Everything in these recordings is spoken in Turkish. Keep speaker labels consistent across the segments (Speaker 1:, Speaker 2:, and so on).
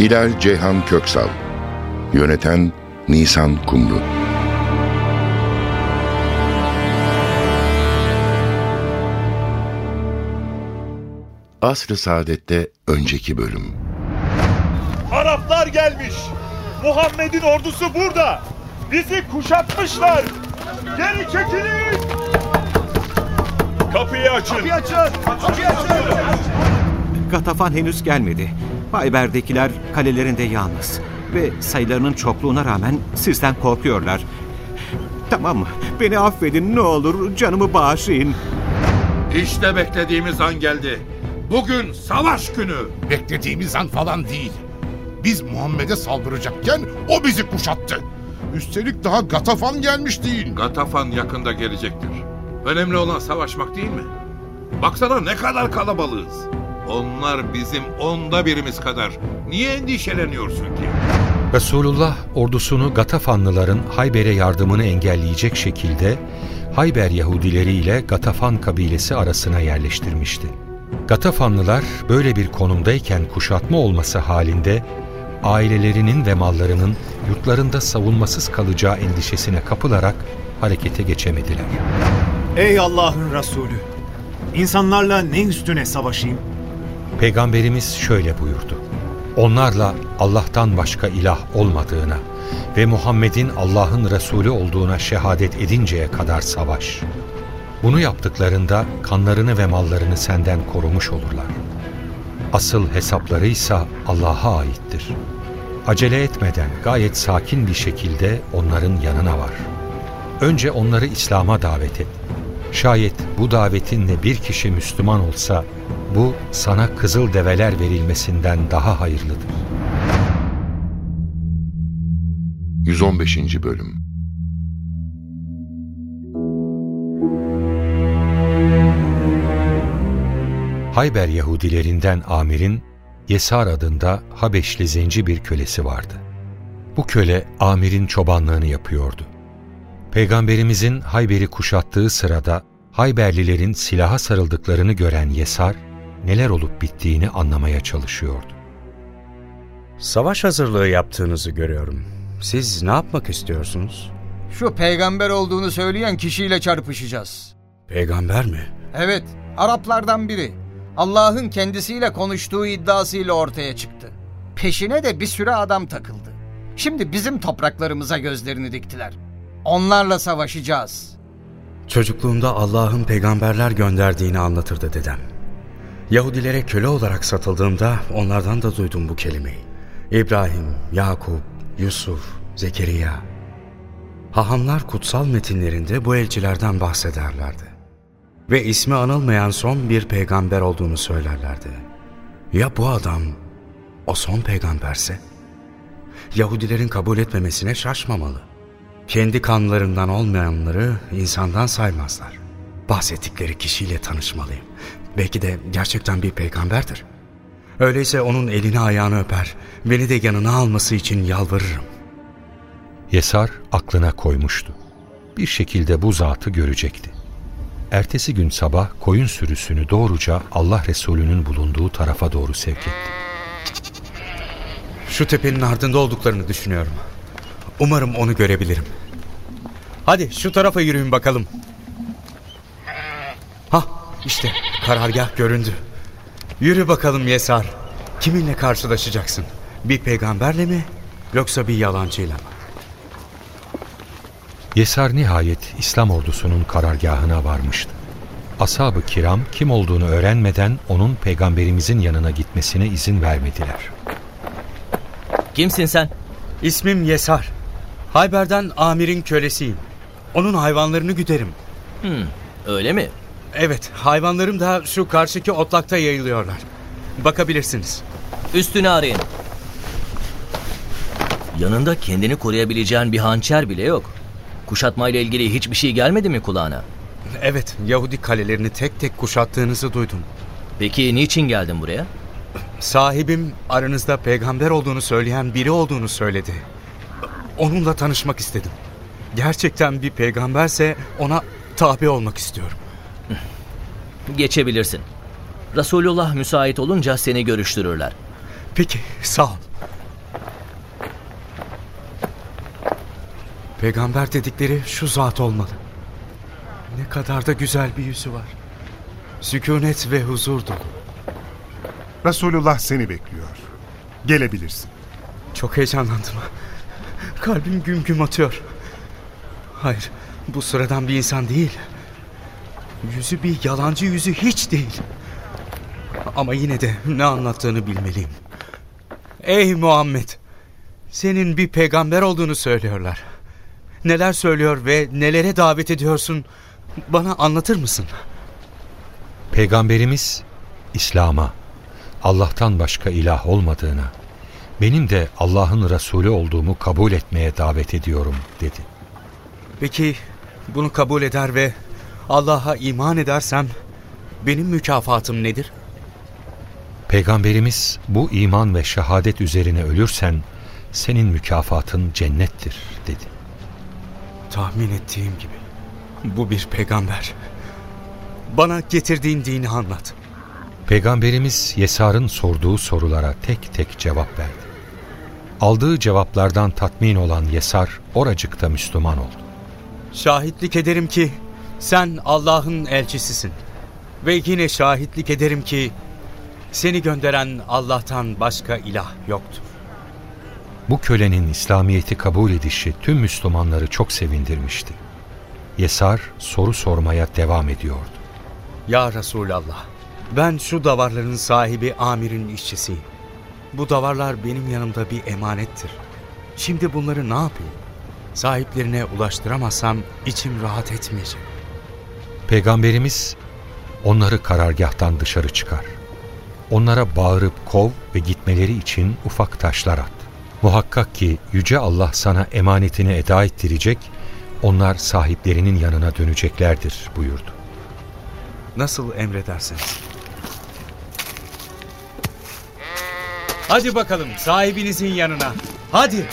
Speaker 1: Hilal Ceyhan Köksal Yöneten Nisan Kumru Asr-ı Saadet'te önceki bölüm
Speaker 2: Araplar gelmiş. Muhammed'in ordusu burada. Bizi kuşatmışlar. Geri çekilin. Kapıyı açın. Kapıyı açın. Kapıyı açın.
Speaker 3: Gatafan henüz gelmedi. Hayber'dekiler kalelerinde yalnız. Ve sayılarının çokluğuna rağmen sizden korkuyorlar. Tamam mı? Beni affedin ne olur canımı bağışlayın.
Speaker 4: İşte beklediğimiz an geldi. Bugün savaş günü.
Speaker 5: Beklediğimiz an falan değil. Biz Muhammed'e saldıracakken o bizi kuşattı. Üstelik daha Gatafan gelmiş değil.
Speaker 4: Gatafan yakında gelecektir. Önemli olan savaşmak değil mi? Baksana ne kadar kalabalığız. Onlar bizim onda birimiz kadar. Niye endişeleniyorsun ki?
Speaker 6: Resulullah ordusunu Gatafanlıların Hayber'e yardımını engelleyecek şekilde Hayber Yahudileri ile Gatafan kabilesi arasına yerleştirmişti. Gatafanlılar böyle bir konumdayken kuşatma olması halinde ailelerinin ve mallarının yurtlarında savunmasız kalacağı endişesine kapılarak harekete geçemediler.
Speaker 7: Ey Allah'ın Resulü! İnsanlarla ne üstüne savaşayım?
Speaker 6: Peygamberimiz şöyle buyurdu. Onlarla Allah'tan başka ilah olmadığına ve Muhammed'in Allah'ın Resulü olduğuna şehadet edinceye kadar savaş. Bunu yaptıklarında kanlarını ve mallarını senden korumuş olurlar. Asıl hesapları ise Allah'a aittir. Acele etmeden gayet sakin bir şekilde onların yanına var. Önce onları İslam'a davet et. Şayet bu davetinle bir kişi Müslüman olsa bu sana kızıl develer verilmesinden daha hayırlıdır.
Speaker 1: 115. Bölüm
Speaker 6: Hayber Yahudilerinden Amir'in Yesar adında Habeşli zenci bir kölesi vardı. Bu köle Amir'in çobanlığını yapıyordu. Peygamberimizin Hayber'i kuşattığı sırada Hayberlilerin silaha sarıldıklarını gören Yesar, neler olup bittiğini anlamaya çalışıyordu.
Speaker 8: Savaş hazırlığı yaptığınızı görüyorum. Siz ne yapmak istiyorsunuz?
Speaker 9: Şu peygamber olduğunu söyleyen kişiyle çarpışacağız.
Speaker 8: Peygamber mi?
Speaker 9: Evet, Araplardan biri. Allah'ın kendisiyle konuştuğu iddiasıyla ortaya çıktı. Peşine de bir sürü adam takıldı. Şimdi bizim topraklarımıza gözlerini diktiler. Onlarla savaşacağız.
Speaker 8: Çocukluğumda Allah'ın peygamberler gönderdiğini anlatırdı dedem. Yahudilere köle olarak satıldığımda onlardan da duydum bu kelimeyi. İbrahim, Yakup, Yusuf, Zekeriya. Hahamlar kutsal metinlerinde bu elçilerden bahsederlerdi. Ve ismi anılmayan son bir peygamber olduğunu söylerlerdi. Ya bu adam o son peygamberse? Yahudilerin kabul etmemesine şaşmamalı. Kendi kanlarından olmayanları insandan saymazlar. Bahsettikleri kişiyle tanışmalıyım. Belki de gerçekten bir peygamberdir. Öyleyse onun elini ayağını öper, beni de yanına alması için yalvarırım.
Speaker 6: Yesar aklına koymuştu. Bir şekilde bu zatı görecekti. Ertesi gün sabah koyun sürüsünü doğruca Allah Resulü'nün bulunduğu tarafa doğru sevk etti.
Speaker 8: Şu tepenin ardında olduklarını düşünüyorum. Umarım onu görebilirim. Hadi şu tarafa yürüyün bakalım. Ha işte karargah göründü. Yürü bakalım Yesar. Kiminle karşılaşacaksın? Bir peygamberle mi yoksa bir yalancıyla mı?
Speaker 6: Yesar nihayet İslam ordusunun karargahına varmıştı. Ashab-ı kiram kim olduğunu öğrenmeden onun peygamberimizin yanına gitmesine izin vermediler.
Speaker 10: Kimsin sen?
Speaker 8: İsmim Yesar. Hayber'den amirin kölesiyim. Onun hayvanlarını güderim.
Speaker 10: Hmm, öyle mi?
Speaker 8: Evet, hayvanlarım da şu karşıki otlakta yayılıyorlar. Bakabilirsiniz.
Speaker 10: Üstünü arayın. Yanında kendini koruyabileceğin bir hançer bile yok. Kuşatmayla ilgili hiçbir şey gelmedi mi kulağına?
Speaker 8: Evet, Yahudi kalelerini tek tek kuşattığınızı duydum.
Speaker 10: Peki niçin geldin buraya?
Speaker 8: Sahibim aranızda peygamber olduğunu söyleyen biri olduğunu söyledi. Onunla tanışmak istedim. Gerçekten bir peygamberse ona tabi olmak istiyorum.
Speaker 10: Geçebilirsin. Resulullah müsait olunca seni görüştürürler.
Speaker 8: Peki, sağ ol. Peygamber dedikleri şu zat olmalı. Ne kadar da güzel bir yüzü var. Sükunet ve huzur dolu.
Speaker 2: Resulullah seni bekliyor. Gelebilirsin.
Speaker 8: Çok heyecanlandım. Kalbim güm güm atıyor. Hayır, bu sıradan bir insan değil. Yüzü bir yalancı yüzü hiç değil. Ama yine de ne anlattığını bilmeliyim. Ey Muhammed! Senin bir peygamber olduğunu söylüyorlar. Neler söylüyor ve nelere davet ediyorsun? Bana anlatır mısın?
Speaker 6: Peygamberimiz İslam'a, Allah'tan başka ilah olmadığına, benim de Allah'ın Resulü olduğumu kabul etmeye davet ediyorum dedi.
Speaker 8: Peki bunu kabul eder ve Allah'a iman edersem benim mükafatım nedir?
Speaker 6: Peygamberimiz bu iman ve şehadet üzerine ölürsen senin mükafatın cennettir dedi.
Speaker 8: Tahmin ettiğim gibi. Bu bir peygamber. Bana getirdiğin dini anlat.
Speaker 6: Peygamberimiz Yesar'ın sorduğu sorulara tek tek cevap verdi. Aldığı cevaplardan tatmin olan Yesar oracıkta Müslüman oldu.
Speaker 8: Şahitlik ederim ki sen Allah'ın elçisisin. Ve yine şahitlik ederim ki seni gönderen Allah'tan başka ilah yoktur.
Speaker 6: Bu kölenin İslamiyet'i kabul edişi tüm Müslümanları çok sevindirmişti. Yesar soru sormaya devam ediyordu.
Speaker 8: Ya Resulallah, ben şu davarların sahibi amirin işçisiyim. Bu davarlar benim yanımda bir emanettir. Şimdi bunları ne yapayım? Sahiplerine ulaştıramazsam içim rahat etmeyecek.
Speaker 6: Peygamberimiz onları karargahtan dışarı çıkar. Onlara bağırıp kov ve gitmeleri için ufak taşlar at. Muhakkak ki Yüce Allah sana emanetini eda ettirecek, onlar sahiplerinin yanına döneceklerdir buyurdu.
Speaker 8: Nasıl emredersiniz? Hadi bakalım sahibinizin yanına. Hadi.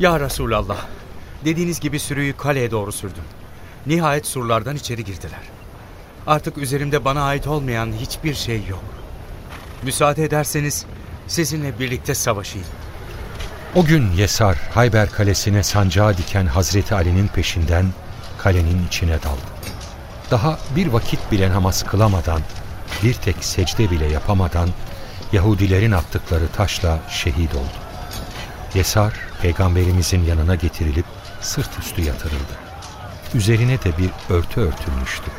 Speaker 8: Ya Resulallah, dediğiniz gibi sürüyü kaleye doğru sürdüm. Nihayet surlardan içeri girdiler. Artık üzerimde bana ait olmayan hiçbir şey yok. Müsaade ederseniz sizinle birlikte savaşayım.
Speaker 6: O gün Yesar Hayber Kalesi'ne sancağı diken Hazreti Ali'nin peşinden kalenin içine daldı. Daha bir vakit bile namaz kılamadan, bir tek secde bile yapamadan Yahudilerin attıkları taşla şehit oldu. Yesar peygamberimizin yanına getirilip sırt üstü yatırıldı. Üzerine de bir örtü örtülmüştü.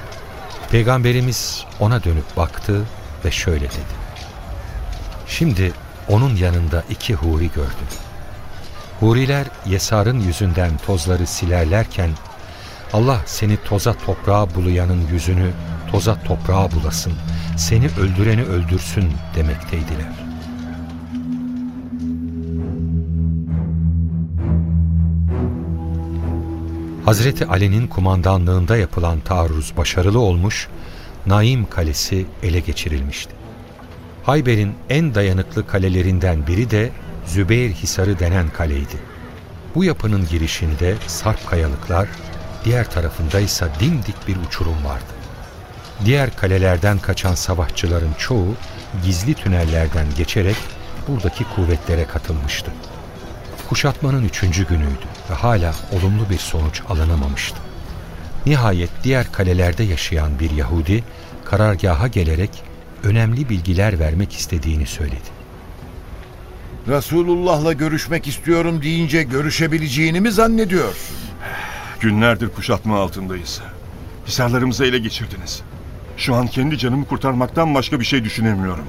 Speaker 6: Peygamberimiz ona dönüp baktı ve şöyle dedi. Şimdi onun yanında iki huri gördüm. Huriler Yesar'ın yüzünden tozları silerlerken Allah seni toza toprağa bulayanın yüzünü toza toprağa bulasın, seni öldüreni öldürsün demekteydiler. Hazreti Ali'nin kumandanlığında yapılan taarruz başarılı olmuş, Naim Kalesi ele geçirilmişti. Hayber'in en dayanıklı kalelerinden biri de Zübeyir Hisarı denen kaleydi. Bu yapının girişinde sarp kayalıklar, diğer tarafında ise dimdik bir uçurum vardı. Diğer kalelerden kaçan savaşçıların çoğu gizli tünellerden geçerek buradaki kuvvetlere katılmıştı. Kuşatmanın üçüncü günüydü ve hala olumlu bir sonuç alınamamıştı. Nihayet diğer kalelerde yaşayan bir Yahudi karargaha gelerek önemli bilgiler vermek istediğini söyledi.
Speaker 11: Resulullah'la görüşmek istiyorum deyince görüşebileceğini mi zannediyorsun?
Speaker 2: Günlerdir kuşatma altındayız. Hisarlarımızı ele geçirdiniz. Şu an kendi canımı kurtarmaktan başka bir şey düşünemiyorum.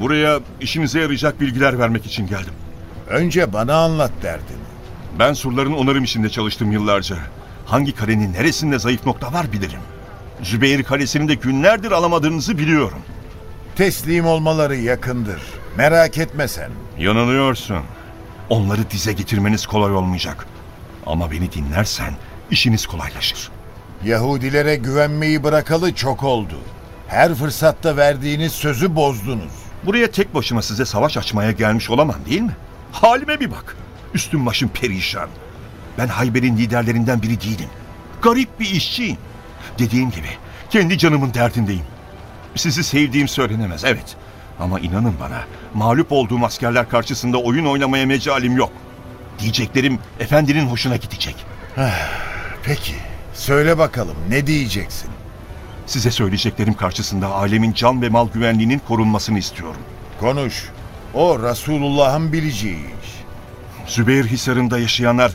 Speaker 2: Buraya işinize yarayacak bilgiler vermek için geldim.
Speaker 11: Önce bana anlat derdini.
Speaker 2: Ben surların onarım işinde çalıştım yıllarca. Hangi kalenin neresinde zayıf nokta var bilirim. Zübeyir Kalesi'ni de günlerdir alamadığınızı biliyorum.
Speaker 11: Teslim olmaları yakındır. Merak etme sen.
Speaker 2: Yanılıyorsun. Onları dize getirmeniz kolay olmayacak. Ama beni dinlersen işiniz kolaylaşır.
Speaker 11: Yahudilere güvenmeyi bırakalı çok oldu. Her fırsatta verdiğiniz sözü bozdunuz.
Speaker 2: Buraya tek başıma size savaş açmaya gelmiş olamam değil mi? Halime bir bak. Üstüm başım perişan. Ben Hayber'in liderlerinden biri değilim. Garip bir işçiyim. Dediğim gibi kendi canımın derdindeyim. Sizi sevdiğim söylenemez evet. Ama inanın bana mağlup olduğum askerler karşısında oyun oynamaya mecalim yok. Diyeceklerim efendinin hoşuna gidecek.
Speaker 11: Peki, söyle bakalım ne diyeceksin?
Speaker 2: Size söyleyeceklerim karşısında alemin can ve mal güvenliğinin korunmasını istiyorum.
Speaker 11: Konuş. O Resulullah'ın bileceği iş.
Speaker 2: Zübeyir Hisarı'nda yaşayanlar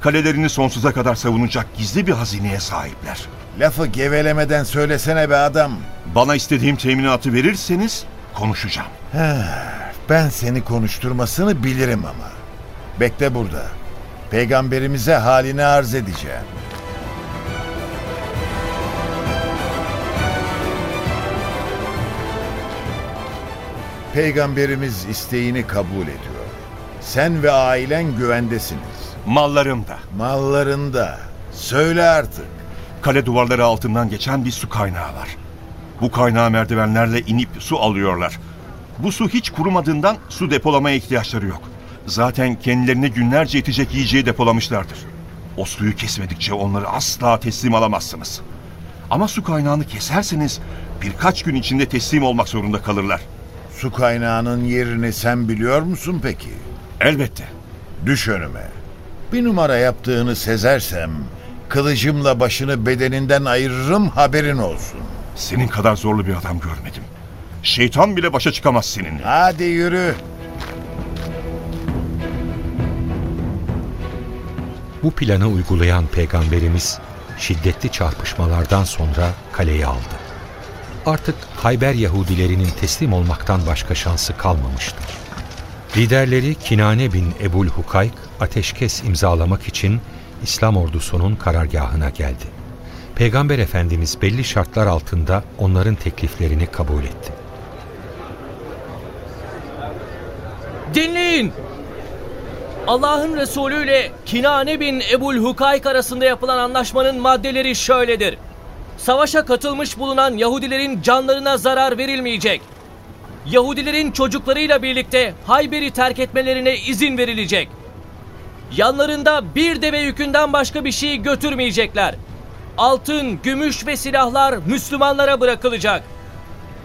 Speaker 2: kalelerini sonsuza kadar savunacak gizli bir hazineye sahipler.
Speaker 11: Lafı gevelemeden söylesene be adam.
Speaker 2: Bana istediğim teminatı verirseniz konuşacağım.
Speaker 11: Ben seni konuşturmasını bilirim ama. Bekle burada. Peygamberimize halini arz edeceğim. Peygamberimiz isteğini kabul ediyor. Sen ve ailen güvendesiniz.
Speaker 2: Mallarım da.
Speaker 11: Mallarında. Söyle artık.
Speaker 2: Kale duvarları altından geçen bir su kaynağı var. Bu kaynağa merdivenlerle inip su alıyorlar. Bu su hiç kurumadığından su depolamaya ihtiyaçları yok. Zaten kendilerine günlerce yetecek yiyeceği depolamışlardır. O suyu kesmedikçe onları asla teslim alamazsınız. Ama su kaynağını keserseniz birkaç gün içinde teslim olmak zorunda kalırlar.
Speaker 11: Su kaynağının yerini sen biliyor musun peki?
Speaker 2: Elbette.
Speaker 11: Düş önüme. Bir numara yaptığını sezersem kılıcımla başını bedeninden ayırırım haberin olsun.
Speaker 2: Senin kadar zorlu bir adam görmedim. Şeytan bile başa çıkamaz seninle.
Speaker 11: Hadi yürü.
Speaker 6: Bu planı uygulayan peygamberimiz şiddetli çarpışmalardan sonra kaleyi aldı. Artık Hayber Yahudilerinin teslim olmaktan başka şansı kalmamıştı. Liderleri Kinane bin Ebul Hukayk ateşkes imzalamak için İslam ordusunun karargahına geldi. Peygamber Efendimiz belli şartlar altında onların tekliflerini kabul etti.
Speaker 10: Dinleyin! Allah'ın Resulü ile Kinane bin Ebul Hukayk arasında yapılan anlaşmanın maddeleri şöyledir. Savaşa katılmış bulunan Yahudilerin canlarına zarar verilmeyecek. Yahudilerin çocuklarıyla birlikte Hayber'i terk etmelerine izin verilecek. Yanlarında bir deve yükünden başka bir şey götürmeyecekler. Altın, gümüş ve silahlar Müslümanlara bırakılacak.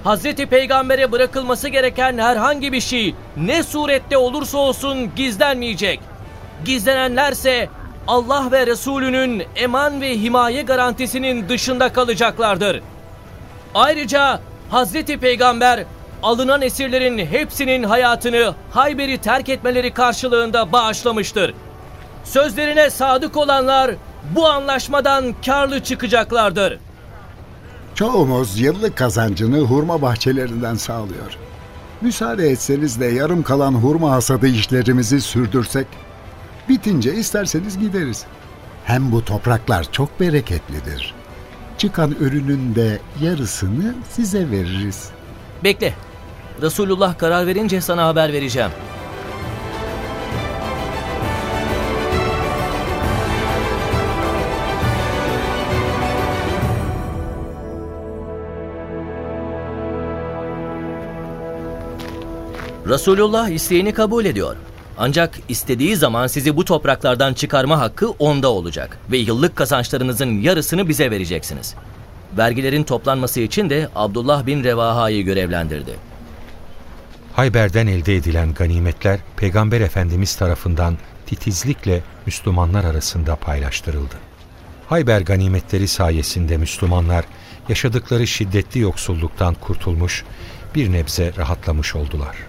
Speaker 10: Hazreti Peygamber'e bırakılması gereken herhangi bir şey ne surette olursa olsun gizlenmeyecek. Gizlenenlerse Allah ve Resulünün eman ve himaye garantisinin dışında kalacaklardır. Ayrıca Hazreti Peygamber alınan esirlerin hepsinin hayatını Hayber'i terk etmeleri karşılığında bağışlamıştır. Sözlerine sadık olanlar bu anlaşmadan karlı çıkacaklardır.
Speaker 12: Çoğumuz yıllık kazancını hurma bahçelerinden sağlıyor. Müsaade etseniz de yarım kalan hurma hasadı işlerimizi sürdürsek, bitince isterseniz gideriz. Hem bu topraklar çok bereketlidir. Çıkan ürünün de yarısını size veririz.
Speaker 10: Bekle. Resulullah karar verince sana haber vereceğim. Resulullah isteğini kabul ediyor. Ancak istediği zaman sizi bu topraklardan çıkarma hakkı onda olacak ve yıllık kazançlarınızın yarısını bize vereceksiniz. Vergilerin toplanması için de Abdullah bin Revaha'yı görevlendirdi.
Speaker 6: Hayber'den elde edilen ganimetler Peygamber Efendimiz tarafından titizlikle Müslümanlar arasında paylaştırıldı. Hayber ganimetleri sayesinde Müslümanlar yaşadıkları şiddetli yoksulluktan kurtulmuş, bir nebze rahatlamış oldular.